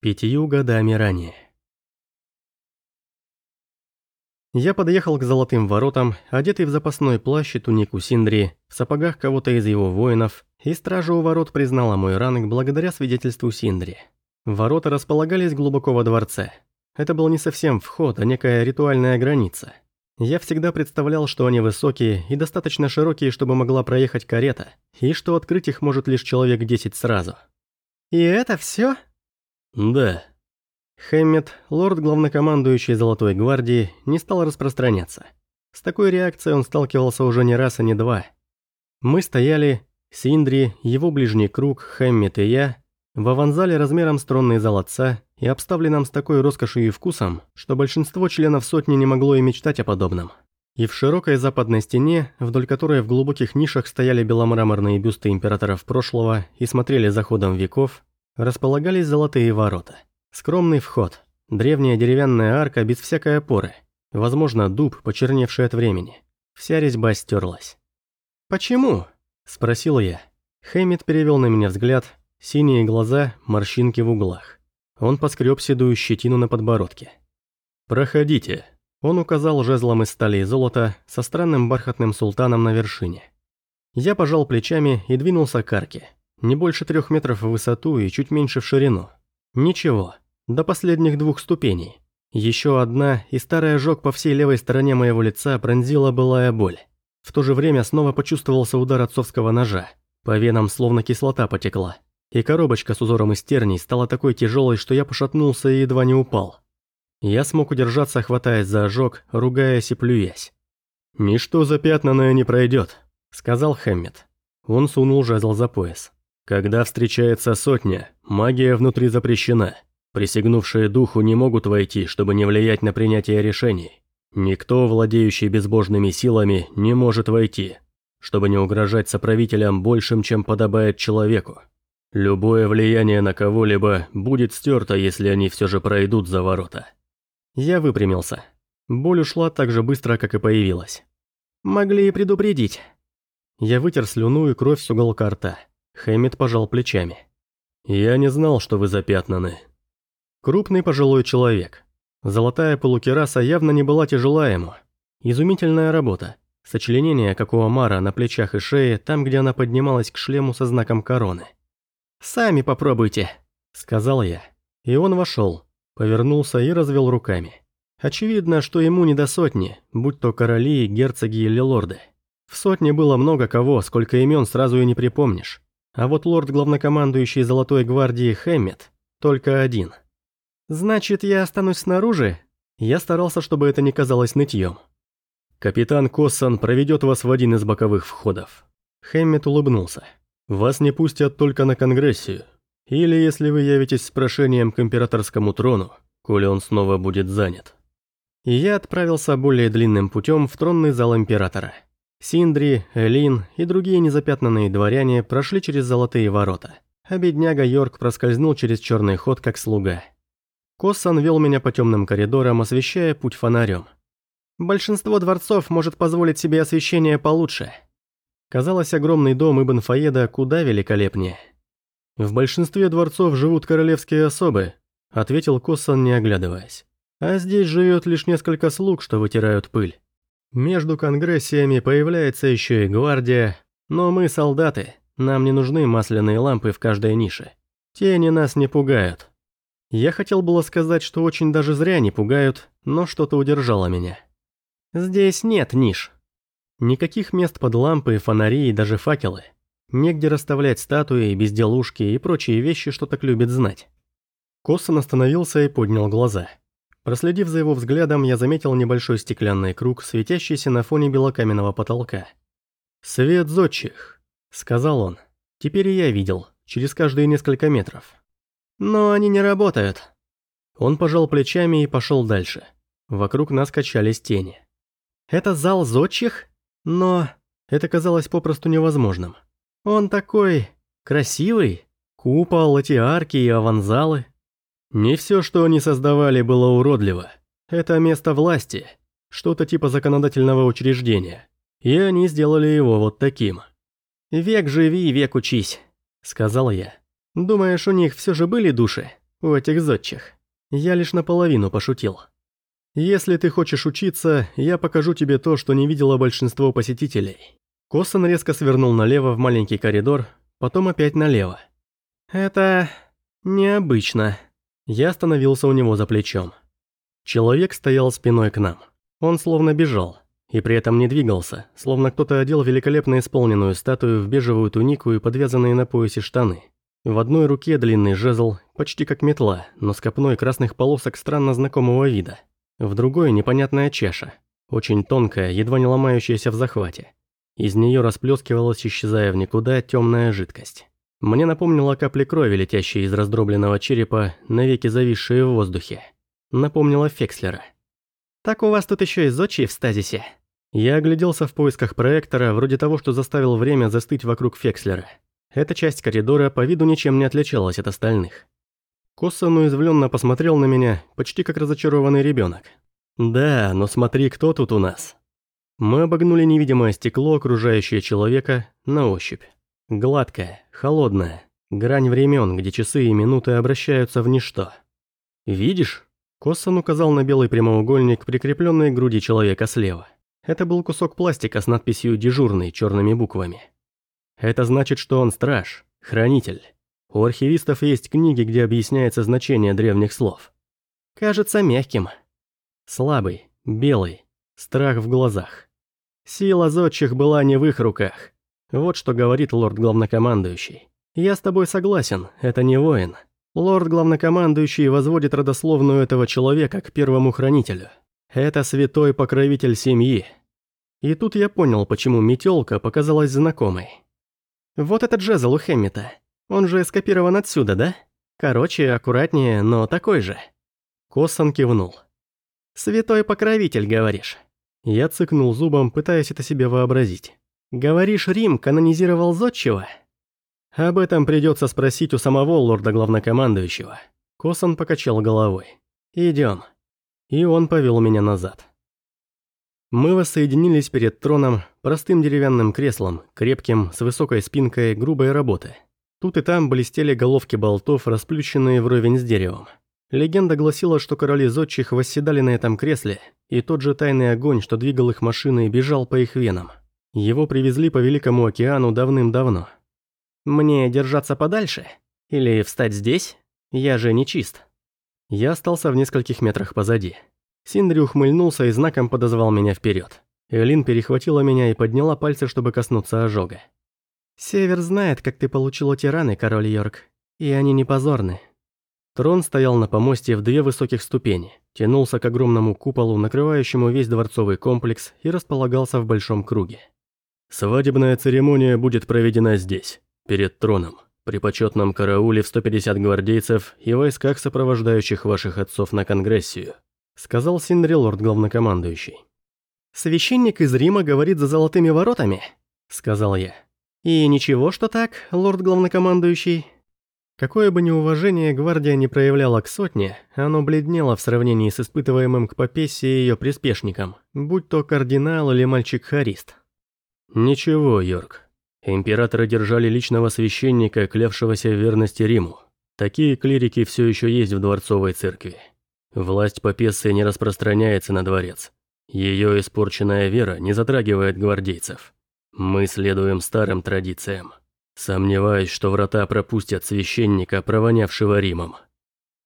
Пятью годами ранее. Я подъехал к золотым воротам, одетый в запасной плащ и тунику Синдри, в сапогах кого-то из его воинов, и стража у ворот признала мой ранг благодаря свидетельству Синдри. Ворота располагались глубоко во дворце. Это был не совсем вход, а некая ритуальная граница. Я всегда представлял, что они высокие и достаточно широкие, чтобы могла проехать карета, и что открыть их может лишь человек 10 сразу. «И это все? «Да», Хэммет, лорд-главнокомандующий Золотой Гвардии, не стал распространяться. С такой реакцией он сталкивался уже не раз и не два. Мы стояли, Синдри, его ближний круг, Хэммет и я, в аванзале размером с тронный зал отца и обставленном с такой роскошью и вкусом, что большинство членов сотни не могло и мечтать о подобном. И в широкой западной стене, вдоль которой в глубоких нишах стояли беломраморные бюсты императоров прошлого и смотрели за ходом веков, располагались золотые ворота. Скромный вход, древняя деревянная арка без всякой опоры, возможно, дуб, почерневший от времени. Вся резьба стерлась. «Почему?» – спросил я. Хэммит перевел на меня взгляд, синие глаза, морщинки в углах. Он поскреб седую щетину на подбородке. «Проходите». Он указал жезлом из стали и золота со странным бархатным султаном на вершине. Я пожал плечами и двинулся к арке. Не больше трех метров в высоту и чуть меньше в ширину. Ничего, до последних двух ступеней. Еще одна, и старый ожог по всей левой стороне моего лица пронзила былая боль. В то же время снова почувствовался удар отцовского ножа. По венам словно кислота потекла. И коробочка с узором из терний стала такой тяжелой, что я пошатнулся и едва не упал. Я смог удержаться, хватаясь за ожог, ругаясь и плюясь. «Ничто запятнанное не пройдет», — сказал Хэммет. Он сунул жезл за пояс. «Когда встречается сотня, магия внутри запрещена. Присягнувшие духу не могут войти, чтобы не влиять на принятие решений. Никто, владеющий безбожными силами, не может войти, чтобы не угрожать соправителям большим, чем подобает человеку. Любое влияние на кого-либо будет стерто, если они все же пройдут за ворота. Я выпрямился. Боль ушла так же быстро, как и появилась. Могли и предупредить. Я вытер слюну и кровь с уголка рта. Хэммит пожал плечами. «Я не знал, что вы запятнаны. Крупный пожилой человек. Золотая полукераса явно не была тяжела ему. Изумительная работа. Сочленение, как у Амара, на плечах и шее, там, где она поднималась к шлему со знаком короны. «Сами попробуйте», — сказал я. И он вошел, повернулся и развел руками. Очевидно, что ему не до сотни, будь то короли, герцоги или лорды. В сотне было много кого, сколько имен сразу и не припомнишь. А вот лорд-главнокомандующий Золотой гвардии Хэммет – только один – «Значит, я останусь снаружи?» Я старался, чтобы это не казалось нытьем. «Капитан Коссан проведет вас в один из боковых входов». Хэммет улыбнулся. «Вас не пустят только на Конгрессию. Или если вы явитесь с прошением к императорскому трону, коли он снова будет занят». И я отправился более длинным путем в тронный зал императора. Синдри, Элин и другие незапятнанные дворяне прошли через золотые ворота, а бедняга Йорк проскользнул через черный ход как слуга. Коссан вел меня по темным коридорам, освещая путь фонарем. Большинство дворцов может позволить себе освещение получше. Казалось, огромный дом Ибн Фаеда куда великолепнее. «В большинстве дворцов живут королевские особы», — ответил Коссан, не оглядываясь. «А здесь живет лишь несколько слуг, что вытирают пыль. Между конгрессиями появляется еще и гвардия, но мы солдаты, нам не нужны масляные лампы в каждой нише. Тени нас не пугают». Я хотел было сказать, что очень даже зря не пугают, но что-то удержало меня. Здесь нет ниш. Никаких мест под лампы, фонари и даже факелы. Негде расставлять статуи, безделушки и прочие вещи, что так любит знать. Коссон остановился и поднял глаза. Проследив за его взглядом, я заметил небольшой стеклянный круг, светящийся на фоне белокаменного потолка. «Свет зодчих», — сказал он. Теперь и я видел, через каждые несколько метров. Но они не работают. Он пожал плечами и пошел дальше. Вокруг нас качались тени. Это зал зодчих? Но это казалось попросту невозможным. Он такой красивый. Купол, эти арки и аванзалы. Не все, что они создавали, было уродливо. Это место власти, что-то типа законодательного учреждения. И они сделали его вот таким. «Век живи, век учись», — сказал я. Думаешь, у них все же были души? у этих зодчих. Я лишь наполовину пошутил. Если ты хочешь учиться, я покажу тебе то, что не видело большинство посетителей. Косон резко свернул налево в маленький коридор, потом опять налево. Это необычно. Я остановился у него за плечом. Человек стоял спиной к нам. Он словно бежал, и при этом не двигался, словно кто-то одел великолепно исполненную статую в бежевую тунику и подвязанные на поясе штаны. В одной руке длинный жезл, почти как метла, но с копной красных полосок странно знакомого вида. В другой непонятная чаша, очень тонкая, едва не ломающаяся в захвате. Из нее расплескивалась, исчезая в никуда, темная жидкость. Мне напомнило капли крови, летящие из раздробленного черепа, навеки зависшие в воздухе. Напомнило Фекслера. «Так у вас тут еще и зодчие в стазисе?» Я огляделся в поисках проектора, вроде того, что заставил время застыть вокруг Фекслера. Эта часть коридора по виду ничем не отличалась от остальных. Косон уязвленно посмотрел на меня, почти как разочарованный ребенок. «Да, но смотри, кто тут у нас». Мы обогнули невидимое стекло, окружающее человека, на ощупь. Гладкое, холодное, грань времен, где часы и минуты обращаются в ничто. «Видишь?» Коссон указал на белый прямоугольник, прикрепленный к груди человека слева. Это был кусок пластика с надписью «Дежурный» черными буквами. Это значит, что он страж, хранитель. У архивистов есть книги, где объясняется значение древних слов. Кажется мягким. Слабый, белый, страх в глазах. Сила зодчих была не в их руках. Вот что говорит лорд-главнокомандующий. Я с тобой согласен, это не воин. Лорд-главнокомандующий возводит родословную этого человека к первому хранителю. Это святой покровитель семьи. И тут я понял, почему метелка показалась знакомой. Вот этот жезл у Хэммита. Он же скопирован отсюда, да? Короче, аккуратнее, но такой же». Коссан кивнул. «Святой покровитель, говоришь?» Я цыкнул зубом, пытаясь это себе вообразить. «Говоришь, Рим канонизировал зодчего?» «Об этом придется спросить у самого лорда-главнокомандующего». Косан покачал головой. «Идем». И он повел меня назад. Мы воссоединились перед троном, простым деревянным креслом, крепким, с высокой спинкой, грубой работы. Тут и там блестели головки болтов, расплющенные вровень с деревом. Легенда гласила, что короли зодчих восседали на этом кресле, и тот же тайный огонь, что двигал их машины, бежал по их венам. Его привезли по Великому океану давным-давно. «Мне держаться подальше? Или встать здесь? Я же не чист». Я остался в нескольких метрах позади. Синдри ухмыльнулся и знаком подозвал меня вперед. Элин перехватила меня и подняла пальцы, чтобы коснуться ожога. «Север знает, как ты получил эти раны, король Йорк, и они не позорны». Трон стоял на помосте в две высоких ступени, тянулся к огромному куполу, накрывающему весь дворцовый комплекс и располагался в большом круге. «Свадебная церемония будет проведена здесь, перед троном, при почетном карауле в 150 гвардейцев и войсках, сопровождающих ваших отцов на Конгрессию», сказал Синдри лорд главнокомандующий. «Священник из Рима говорит за золотыми воротами», сказал я. «И ничего, что так, лорд-главнокомандующий?» Какое бы неуважение гвардия не проявляла к сотне, оно бледнело в сравнении с испытываемым к Попессе ее приспешникам, будь то кардинал или мальчик-харист. «Ничего, Йорк. Императоры держали личного священника, клявшегося в верности Риму. Такие клирики все еще есть в дворцовой церкви. Власть Попессы не распространяется на дворец. Ее испорченная вера не затрагивает гвардейцев. Мы следуем старым традициям. Сомневаюсь, что врата пропустят священника, провонявшего Римом.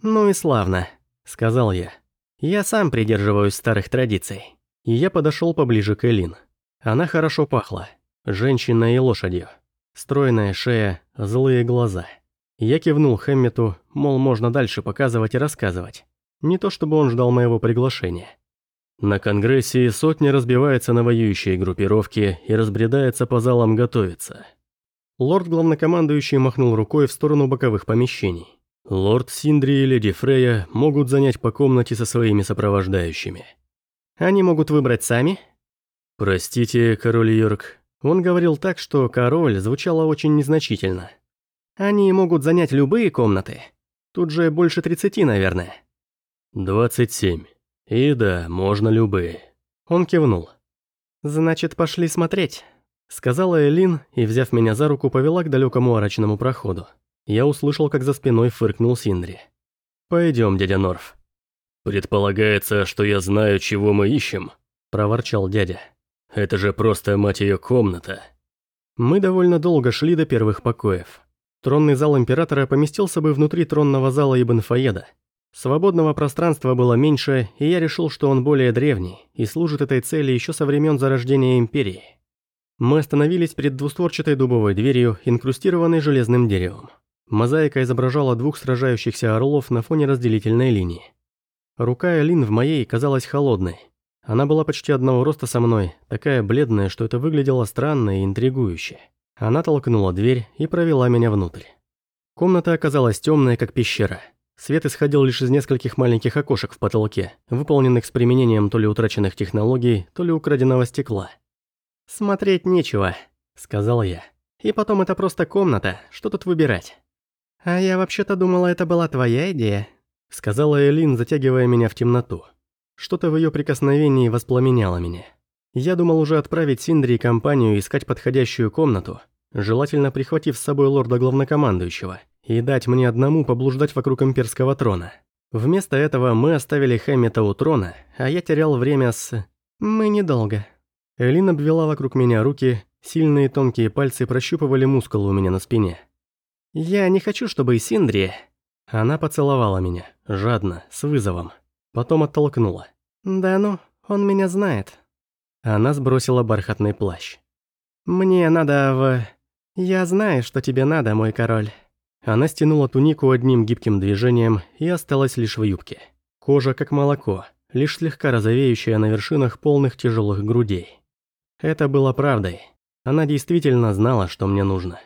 «Ну и славно», — сказал я. «Я сам придерживаюсь старых традиций». И я подошел поближе к Элин. Она хорошо пахла. Женщиной и лошадью. Стройная шея, злые глаза. Я кивнул Хэммету, мол, можно дальше показывать и рассказывать. Не то чтобы он ждал моего приглашения. На Конгрессе сотни разбивается на воюющие группировки и разбредается по залам готовиться. Лорд-главнокомандующий махнул рукой в сторону боковых помещений. Лорд Синдри и леди Фрея могут занять по комнате со своими сопровождающими. Они могут выбрать сами? Простите, король Йорк. Он говорил так, что король звучало очень незначительно. Они могут занять любые комнаты. Тут же больше тридцати, наверное. Двадцать семь. «И да, можно любые». Он кивнул. «Значит, пошли смотреть», — сказала Элин и, взяв меня за руку, повела к далекому арочному проходу. Я услышал, как за спиной фыркнул Синдри. Пойдем, дядя Норф. Предполагается, что я знаю, чего мы ищем, проворчал дядя. Это же просто, мать ее, комната. Мы довольно долго шли до первых покоев. Тронный зал Императора поместился бы внутри тронного зала Ибн Фаеда. Свободного пространства было меньше, и я решил, что он более древний и служит этой цели еще со времен зарождения Империи. Мы остановились перед двустворчатой дубовой дверью, инкрустированной железным деревом. Мозаика изображала двух сражающихся орлов на фоне разделительной линии. Рука Элин в моей казалась холодной. Она была почти одного роста со мной, такая бледная, что это выглядело странно и интригующе. Она толкнула дверь и провела меня внутрь. Комната оказалась темная, как пещера. Свет исходил лишь из нескольких маленьких окошек в потолке, выполненных с применением то ли утраченных технологий, то ли украденного стекла. «Смотреть нечего», — сказал я. «И потом это просто комната, что тут выбирать?» «А я вообще-то думала, это была твоя идея», — сказала Элин, затягивая меня в темноту. Что-то в ее прикосновении воспламеняло меня. Я думал уже отправить Синдри и компанию искать подходящую комнату, желательно прихватив с собой лорда-главнокомандующего, и дать мне одному поблуждать вокруг имперского трона. Вместо этого мы оставили Хэммета у трона, а я терял время с... Мы недолго. Элин обвела вокруг меня руки, сильные тонкие пальцы прощупывали мускулы у меня на спине. «Я не хочу, чтобы Синдри...» Она поцеловала меня, жадно, с вызовом. Потом оттолкнула. «Да ну, он меня знает». Она сбросила бархатный плащ. «Мне надо в... Я знаю, что тебе надо, мой король». Она стянула тунику одним гибким движением и осталась лишь в юбке. Кожа как молоко, лишь слегка розовеющая на вершинах полных тяжелых грудей. Это было правдой. Она действительно знала, что мне нужно.